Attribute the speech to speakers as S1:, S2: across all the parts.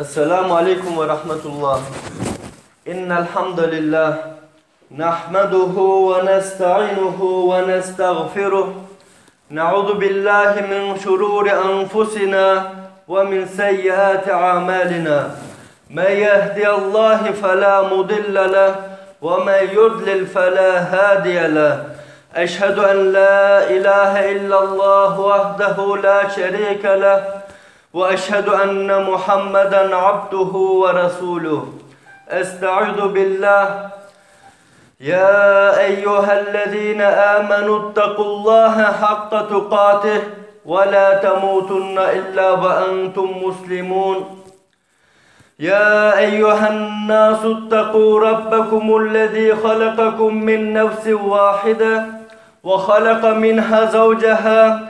S1: السلام عليكم ورحمة الله. إن الحمد لله نحمده ونستعينه ونستغفره. نعوذ بالله من شرور أنفسنا ومن سيئات أعمالنا. من يهدي الله فلا مضل له ومن يضلل فلا هادي له. أشهد أن لا إله إلا الله وحده لا شريك له وأشهد أن محمدا عبده ورسوله. أستعوذ بالله. يا أيها الذين آمنوا اتقوا الله حق تقاته ولا تموتن إلا وأنتم مسلمون. يا أيها الناس اتقوا ربكم الذي خلقكم من نفس واحدة وخلق منها زوجها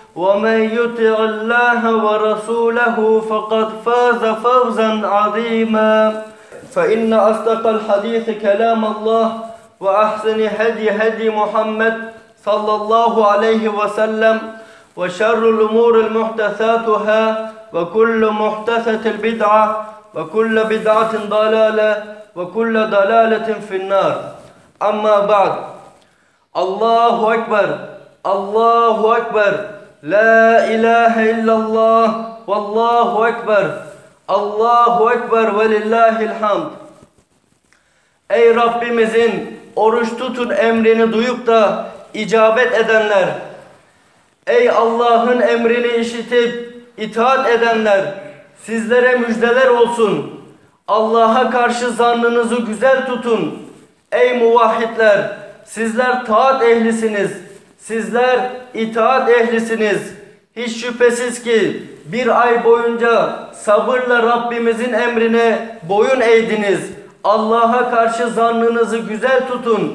S1: ومن يطع الله ورسوله فقد فاز فوزا عظيما. فإن أصدق الحديث كلام الله وأحسن هدي هدي محمد صلى الله عليه وسلم. وشر الأمور محدثاتها وكل محدثة بدعة وكل بدعة ضلالة وكل ضلالة في النار. أما بعد. الله أكبر. الله أكبر. La ilahe illallah vallahu ekber. Allahu ekber ve lillahil. Ey Rabbimizin oruç tutun emrini duyup da icabet edenler. Ey Allah'ın emrini işitip itaat edenler sizlere müjdeler olsun. Allah'a karşı zannınızı güzel tutun. Ey muvahhidler sizler taat ehlisiniz.'' Sizler itaat ehlisiniz. Hiç şüphesiz ki bir ay boyunca sabırla Rabbimizin emrine boyun eğdiniz. Allah'a karşı zannınızı güzel tutun.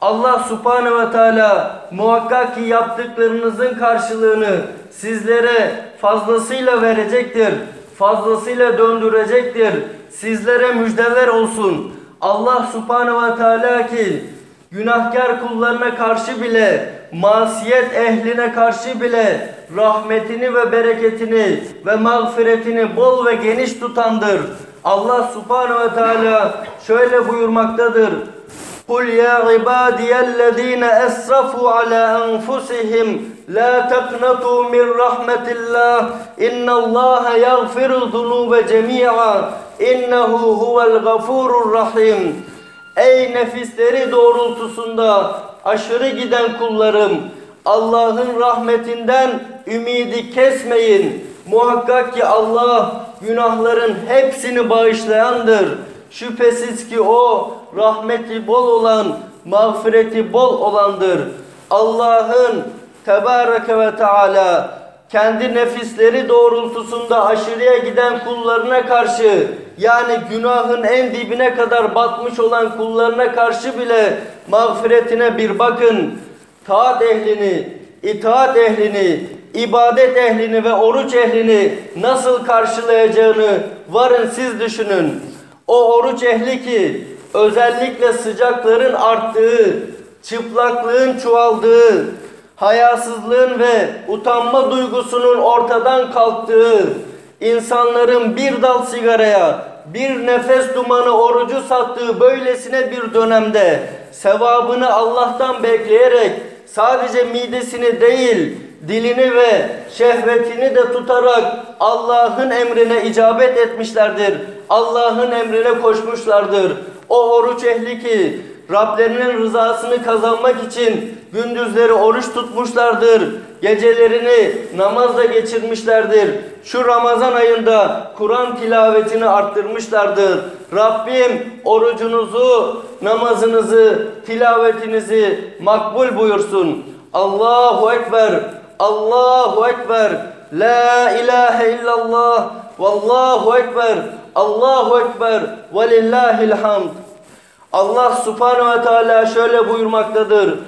S1: Allah subhanehu ve teala muhakkak ki yaptıklarınızın karşılığını sizlere fazlasıyla verecektir. Fazlasıyla döndürecektir. Sizlere müjdeler olsun. Allah subhanehu ve teala ki günahkar kullarına karşı bile, masiyet ehline karşı bile rahmetini ve bereketini ve mağfiretini bol ve geniş tutandır. Allah subhanehu ve teala şöyle buyurmaktadır. قُلْ يَا عِبَادِيَ الَّذ۪ينَ أَسْرَفُوا عَلَى أَنفُسِهِمْ لَا تَقْنَطُوا مِنْ رَحْمَةِ اللّٰهِ اِنَّ اللّٰهَ يَغْفِرُ الذُّنُوبَ جَمِيعًا اِنَّهُ هُوَ الْغَفُورُ الرَّحِيمُ Ey nefisleri doğrultusunda aşırı giden kullarım, Allah'ın rahmetinden ümidi kesmeyin. Muhakkak ki Allah günahların hepsini bağışlayandır. Şüphesiz ki o rahmeti bol olan, mağfireti bol olandır. Allah'ın Tebareke ve Teala kendi nefisleri doğrultusunda aşırıya giden kullarına karşı yani günahın en dibine kadar batmış olan kullarına karşı bile mağfiretine bir bakın. Taat ehlini, itaat ehlini, ibadet ehlini ve oruç ehlini nasıl karşılayacağını varın siz düşünün. O oruç ehli ki özellikle sıcakların arttığı, çıplaklığın çoğaldığı, hayasızlığın ve utanma duygusunun ortadan kalktığı, insanların bir dal sigaraya, bir nefes dumanı orucu sattığı böylesine bir dönemde sevabını Allah'tan bekleyerek sadece midesini değil, dilini ve şehvetini de tutarak Allah'ın emrine icabet etmişlerdir. Allah'ın emrine koşmuşlardır. O oruç ehli ki Rablerinin rızasını kazanmak için gündüzleri oruç tutmuşlardır. Gecelerini namazla geçirmişlerdir. Şu Ramazan ayında Kur'an tilavetini arttırmışlardır. Rabbim orucunuzu, namazınızı, tilavetinizi makbul buyursun. Allahu Ekber, Allahu Ekber, La ilahe illallah, Vallahu Ekber, Allahu Ekber ve lillahil hamd. Allah subhanehu ve teala şöyle buyurmaktadır.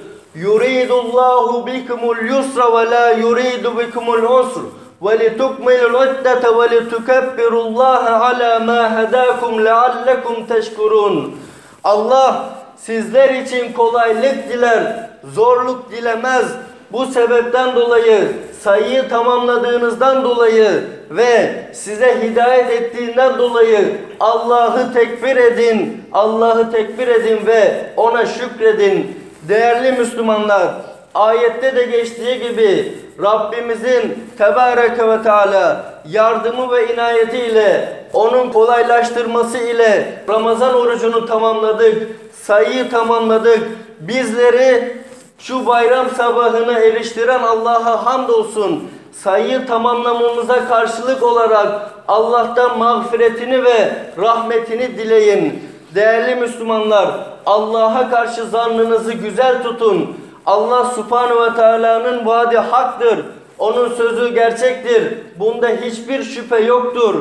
S1: Bikumul yusra ve la yuridu bikumul usr ve litukmilul iddete ve litukebbirullaha ala ma hedakum leallekum teşkurun. Allah sizler için kolaylık diler, zorluk dilemez. Bu sebepten dolayı sayıyı tamamladığınızdan dolayı ve size hidayet ettiğinden dolayı Allah'ı tekbir edin, Allah'ı tekbir edin ve ona şükredin. Değerli Müslümanlar, ayette de geçtiği gibi Rabbimizin Tebareke ve Teala yardımı ve inayetiyle onun kolaylaştırması ile Ramazan orucunu tamamladık, sayıyı tamamladık. Bizleri şu bayram sabahına eriştiren Allah'a hamdolsun. Sayıyı tamamlamamıza karşılık olarak Allah'tan mağfiretini ve rahmetini dileyin. Değerli Müslümanlar, Allah'a karşı zannınızı güzel tutun. Allah subhanahu ve teala'nın vaadi haktır. Onun sözü gerçektir. Bunda hiçbir şüphe yoktur.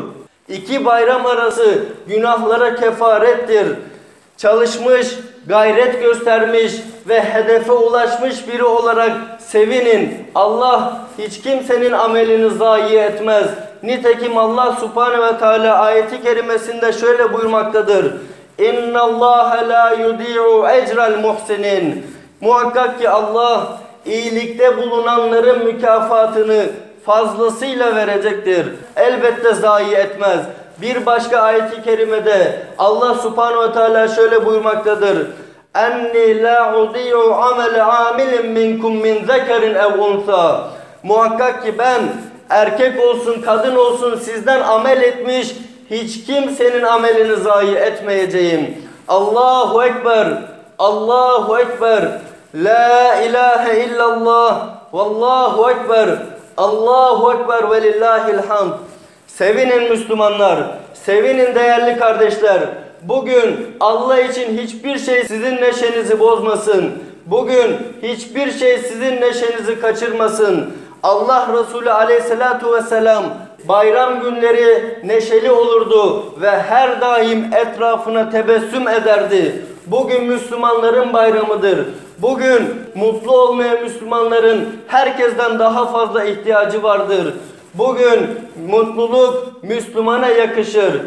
S1: İki bayram arası günahlara kefarettir. Çalışmış, gayret göstermiş ve hedefe ulaşmış biri olarak sevinin. Allah hiç kimsenin amelini zayi etmez. Nitekim Allah subhanehu ve teala ayeti kerimesinde şöyle buyurmaktadır. İnna Allah la yudi'u ecrel muhsinin. Muhakkak ki Allah iyilikte bulunanların mükafatını fazlasıyla verecektir. Elbette zayi etmez. Bir başka ayeti kerimede Allah subhanahu ve teala şöyle buyurmaktadır. Enni la udi'u amel amilin minkum min zekerin ev unsa. Muhakkak ki ben erkek olsun kadın olsun sizden amel etmiş hiç kimsenin amelini zayi etmeyeceğim. Allahu Ekber, Allahu Ekber, La ilahe illallah, Vallahu Ekber, Allahu Ekber ve lillahil hamd. Sevinin Müslümanlar, sevinin değerli kardeşler. Bugün Allah için hiçbir şey sizin neşenizi bozmasın. Bugün hiçbir şey sizin neşenizi kaçırmasın. Allah Resulü aleyhissalatu vesselam bayram günleri neşeli olurdu ve her daim etrafına tebessüm ederdi. Bugün Müslümanların bayramıdır. Bugün mutlu olmaya Müslümanların herkesten daha fazla ihtiyacı vardır. Bugün mutluluk Müslümana yakışır.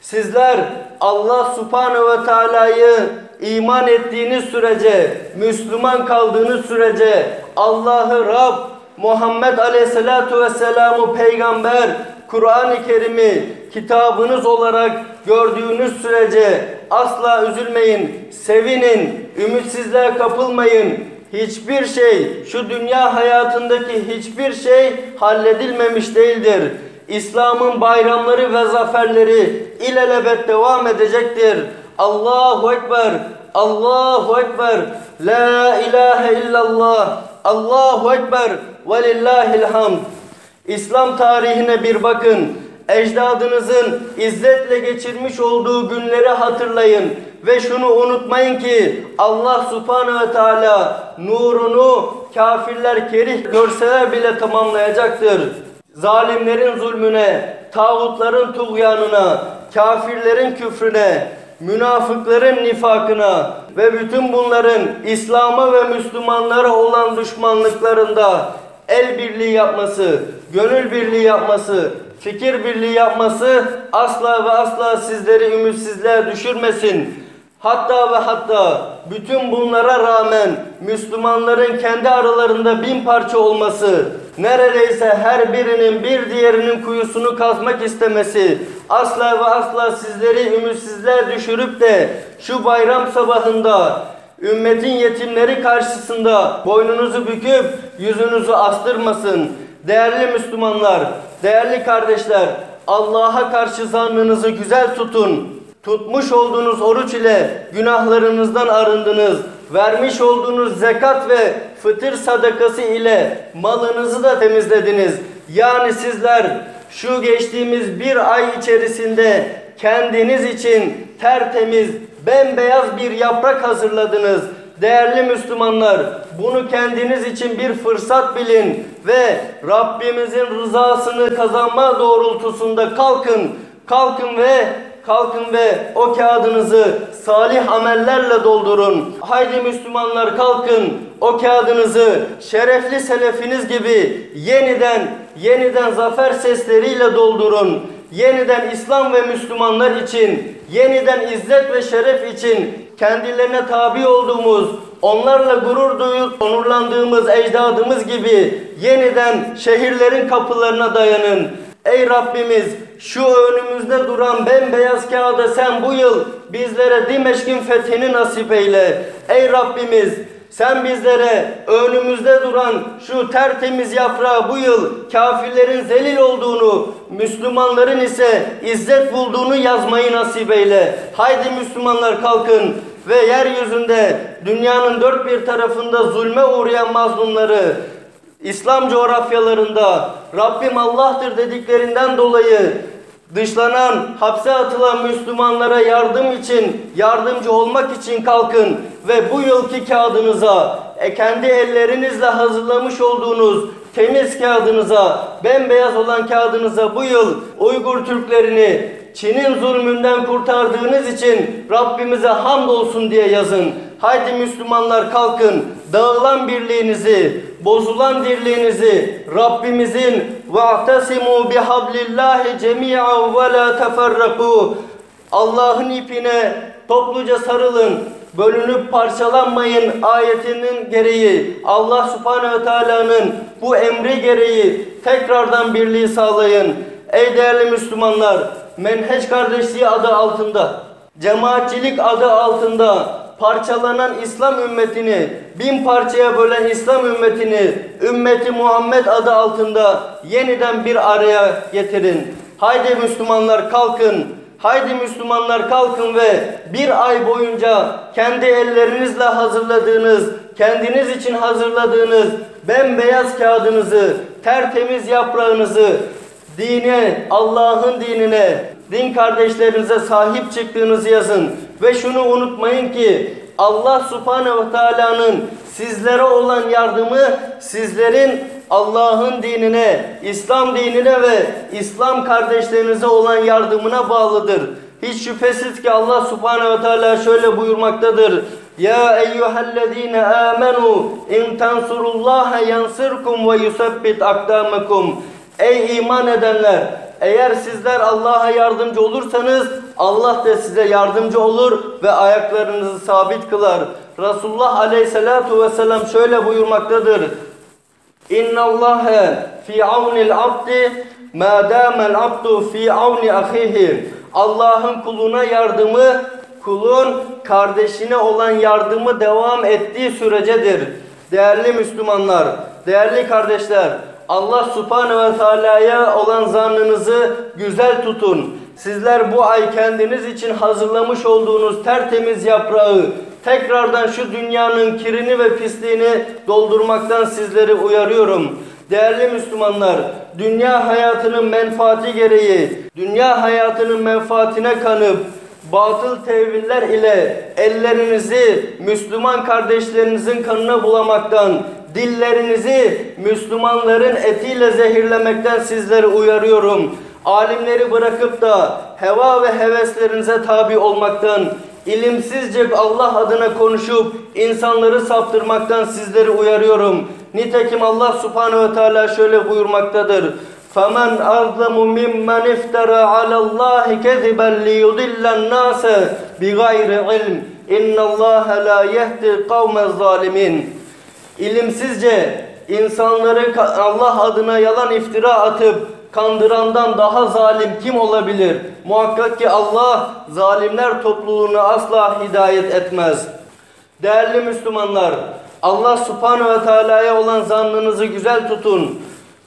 S1: Sizler Allah subhanehu ve teala'yı iman ettiğiniz sürece, Müslüman kaldığınız sürece Allah'ı Rab, Muhammed Aleyhisselatu Vesselam'ı peygamber, Kur'an-ı Kerim'i kitabınız olarak gördüğünüz sürece asla üzülmeyin, sevinin, ümitsizliğe kapılmayın. Hiçbir şey, şu dünya hayatındaki hiçbir şey halledilmemiş değildir. İslam'ın bayramları ve zaferleri ilelebet devam edecektir. Allahu Ekber, Allahu Ekber, La ilahe illallah, Allahu Ekber ve. İslam tarihine bir bakın. Ecdadınızın izzetle geçirmiş olduğu günleri hatırlayın. Ve şunu unutmayın ki Allah subhanehu ve teala nurunu kafirler kerih görseler bile tamamlayacaktır. Zalimlerin zulmüne, tağutların tuğyanına, kafirlerin küfrüne, münafıkların nifakına ve bütün bunların İslam'a ve Müslümanlara olan düşmanlıklarında el birliği yapması, gönül birliği yapması, fikir birliği yapması asla ve asla sizleri ümitsizliğe düşürmesin. Hatta ve hatta bütün bunlara rağmen Müslümanların kendi aralarında bin parça olması, neredeyse her birinin bir diğerinin kuyusunu kazmak istemesi, asla ve asla sizleri ümitsizliğe düşürüp de şu bayram sabahında ümmetin yetimleri karşısında boynunuzu büküp yüzünüzü astırmasın. Değerli Müslümanlar, değerli kardeşler, Allah'a karşı zannınızı güzel tutun. Tutmuş olduğunuz oruç ile günahlarınızdan arındınız. Vermiş olduğunuz zekat ve fıtır sadakası ile malınızı da temizlediniz. Yani sizler şu geçtiğimiz bir ay içerisinde kendiniz için tertemiz, bembeyaz bir yaprak hazırladınız. Değerli Müslümanlar, bunu kendiniz için bir fırsat bilin ve Rabbimizin rızasını kazanma doğrultusunda kalkın. Kalkın ve kalkın ve o kağıdınızı salih amellerle doldurun. Haydi Müslümanlar kalkın o kağıdınızı şerefli selefiniz gibi yeniden yeniden zafer sesleriyle doldurun. Yeniden İslam ve Müslümanlar için, yeniden izzet ve şeref için kendilerine tabi olduğumuz, onlarla gurur duyup onurlandığımız ecdadımız gibi yeniden şehirlerin kapılarına dayanın. Ey Rabbimiz şu önümüzde duran bembeyaz kağıda sen bu yıl bizlere Dimeşk'in fethini nasip eyle. Ey Rabbimiz sen bizlere önümüzde duran şu tertemiz yaprağı bu yıl kafirlerin zelil olduğunu, Müslümanların ise izzet bulduğunu yazmayı nasip eyle. Haydi Müslümanlar kalkın ve yeryüzünde dünyanın dört bir tarafında zulme uğrayan mazlumları, İslam coğrafyalarında Rabbim Allah'tır dediklerinden dolayı dışlanan, hapse atılan Müslümanlara yardım için, yardımcı olmak için kalkın ve bu yılki kağıdınıza, e, kendi ellerinizle hazırlamış olduğunuz temiz kağıdınıza, bembeyaz olan kağıdınıza bu yıl Uygur Türklerini Çin'in zulmünden kurtardığınız için Rabbimize hamdolsun diye yazın. Haydi Müslümanlar kalkın, dağılan birliğinizi, bozulan dirliğinizi Rabbimizin وَاَعْتَسِمُوا بِحَبْلِ اللّٰهِ جَمِيعًا وَلَا تَفَرَّقُوا Allah'ın ipine topluca sarılın, bölünüp parçalanmayın ayetinin gereği Allah subhanehu ve teala'nın bu emri gereği tekrardan birliği sağlayın. Ey değerli Müslümanlar, menheç kardeşliği adı altında, cemaatçilik adı altında parçalanan İslam ümmetini, bin parçaya bölen İslam ümmetini, ümmeti Muhammed adı altında yeniden bir araya getirin. Haydi Müslümanlar kalkın, haydi Müslümanlar kalkın ve bir ay boyunca kendi ellerinizle hazırladığınız, kendiniz için hazırladığınız bembeyaz kağıdınızı, tertemiz yaprağınızı, dine, Allah'ın dinine, din kardeşlerinize sahip çıktığınızı yazın. Ve şunu unutmayın ki Allah subhanehu ve teala'nın sizlere olan yardımı sizlerin Allah'ın dinine, İslam dinine ve İslam kardeşlerinize olan yardımına bağlıdır. Hiç şüphesiz ki Allah subhanehu ve teala şöyle buyurmaktadır. Ya eyyühellezine amenu in tansurullaha yansırkum ve yusabbit akdamakum. Ey iman edenler! Eğer sizler Allah'a yardımcı olursanız Allah da size yardımcı olur ve ayaklarınızı sabit kılar. Resulullah aleyhissalatu vesselam şöyle buyurmaktadır. İnna Allahe fi avnil abdi ma damel abdu fi avni ahihi. Allah'ın kuluna yardımı kulun kardeşine olan yardımı devam ettiği sürecedir. Değerli Müslümanlar, değerli kardeşler, Allah subhanehu ve teala'ya olan zannınızı güzel tutun. Sizler bu ay kendiniz için hazırlamış olduğunuz tertemiz yaprağı tekrardan şu dünyanın kirini ve pisliğini doldurmaktan sizleri uyarıyorum. Değerli Müslümanlar, dünya hayatının menfaati gereği, dünya hayatının menfaatine kanıp, batıl teviller ile ellerinizi Müslüman kardeşlerinizin kanına bulamaktan, dillerinizi Müslümanların etiyle zehirlemekten sizleri uyarıyorum. Alimleri bırakıp da heva ve heveslerinize tabi olmaktan, ilimsizce Allah adına konuşup insanları saptırmaktan sizleri uyarıyorum. Nitekim Allah subhanehu ve teala şöyle buyurmaktadır. فَمَنْ أَظْلَمُ مِمَّنْ اِفْتَرَى عَلَى اللّٰهِ كَذِبًا لِيُضِلَّ النَّاسَ بِغَيْرِ عِلْمٍ اِنَّ اللّٰهَ لَا يَهْدِ الْقَوْمَ الظَّالِمِينَ İlimsizce insanları Allah adına yalan iftira atıp kandırandan daha zalim kim olabilir? Muhakkak ki Allah zalimler topluluğunu asla hidayet etmez. Değerli Müslümanlar, Allah subhanehu ve teala'ya olan zannınızı güzel tutun.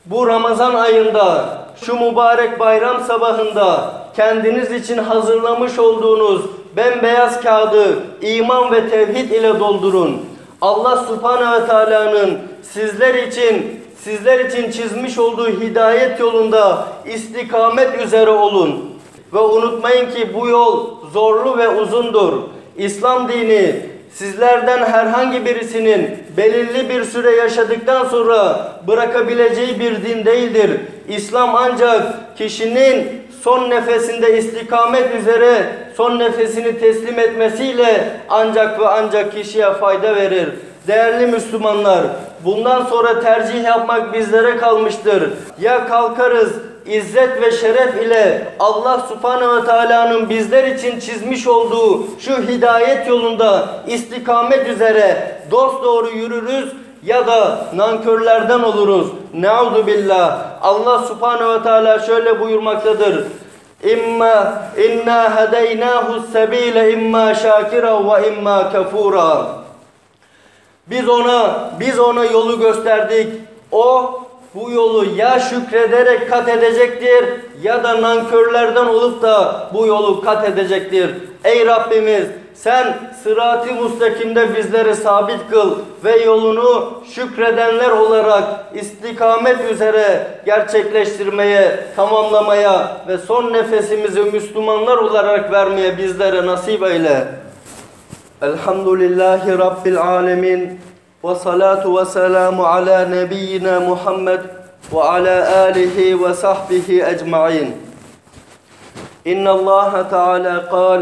S1: Bu Ramazan ayında, şu mübarek bayram sabahında kendiniz için hazırlamış olduğunuz bembeyaz kağıdı iman ve tevhid ile doldurun. Allah subhanehu ve teala'nın sizler için sizler için çizmiş olduğu hidayet yolunda istikamet üzere olun. Ve unutmayın ki bu yol zorlu ve uzundur. İslam dini sizlerden herhangi birisinin belirli bir süre yaşadıktan sonra bırakabileceği bir din değildir. İslam ancak kişinin son nefesinde istikamet üzere son nefesini teslim etmesiyle ancak ve ancak kişiye fayda verir. Değerli Müslümanlar, bundan sonra tercih yapmak bizlere kalmıştır. Ya kalkarız, İzzet ve şeref ile Allah subhanehu ve teala'nın bizler için çizmiş olduğu şu hidayet yolunda istikamet üzere dost doğru yürürüz ya da nankörlerden oluruz. Nauzu billah. Allah subhanehu ve teala şöyle buyurmaktadır. İmma inna hedeynahu sebile imma şakira ve imma kafura. Biz ona biz ona yolu gösterdik. O bu yolu ya şükrederek kat edecektir ya da nankörlerden olup da bu yolu kat edecektir. Ey Rabbimiz sen sırat-ı müstakimde bizleri sabit kıl ve yolunu şükredenler olarak istikamet üzere gerçekleştirmeye, tamamlamaya ve son nefesimizi Müslümanlar olarak vermeye bizlere nasip eyle. Elhamdülillahi Rabbil alemin. Ve salatu ve selamu ala nebiyyina Muhammed ve ala alihi ve sahbihi ecma'in. İnna Allah Teala kal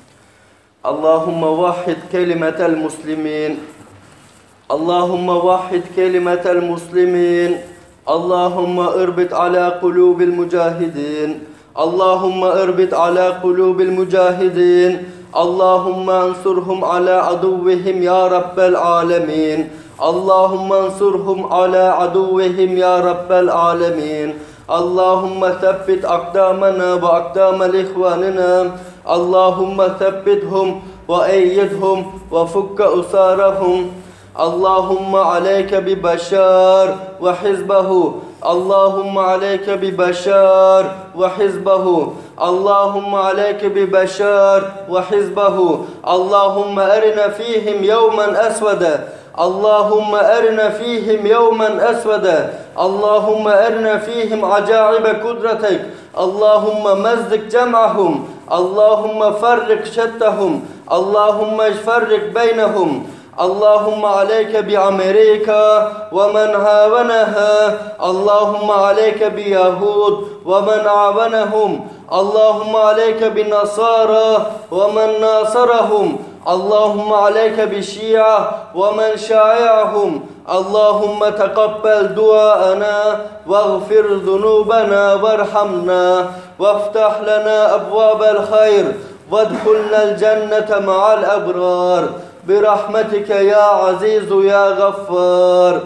S1: اللهم وحد كلمة المسلمين. اللهم وحد كلمة المسلمين. اللهم اربط على قلوب المجاهدين. اللهم اربط على قلوب المجاهدين. اللهم انصرهم على عدوهم يا رب العالمين. اللهم انصرهم على عدوهم يا رب العالمين. اللهم ثبت أقدامنا وأقدام إخواننا اللهم ثبتهم وأيدهم وفك أسارهم. اللهم عليك ببشار وحزبه. اللهم عليك ببشار وحزبه. اللهم عليك ببشار وحزبه. اللهم أرنا فيهم يوما أسودا. اللهم أرنا فيهم يوما أسودا. اللهم أرنا فيهم عجائب قدرتك. اللهم مزق جمعهم. اللهم فرق شتهم. اللهم فرق بينهم. اللهم عليك بأمريكا ومن عاونها. اللهم عليك بيهود ومن عاونهم. اللهم عليك بالنصارى ومن ناصرهم. اللهم عليك بالشيعة ومن شايعهم اللهم تقبل دعاءنا واغفر ذنوبنا وارحمنا وافتح لنا أبواب الخير وادخلنا الجنة مع الأبرار برحمتك يا عزيز يا غفار